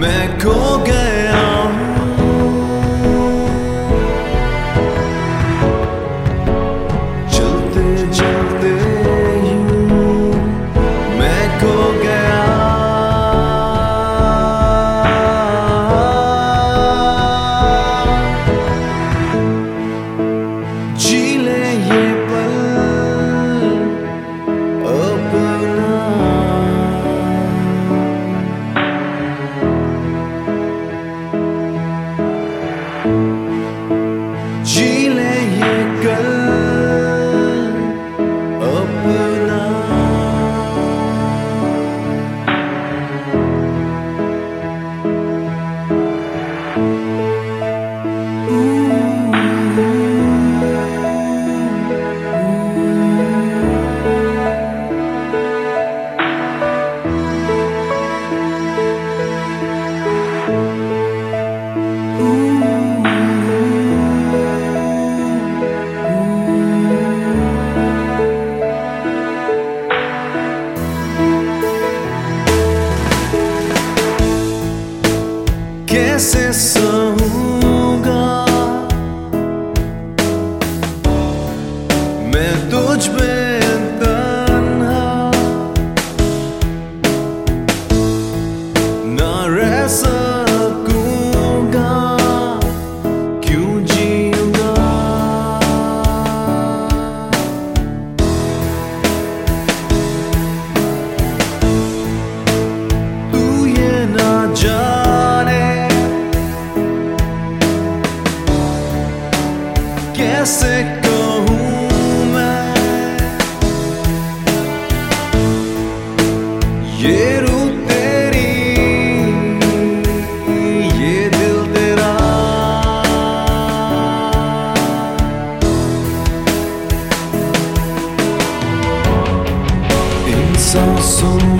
میں کھو گئے سو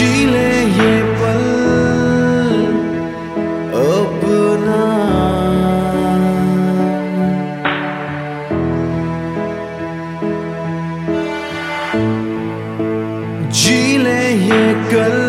جی لے یہ پل اپنا۔ جی لے یہ کل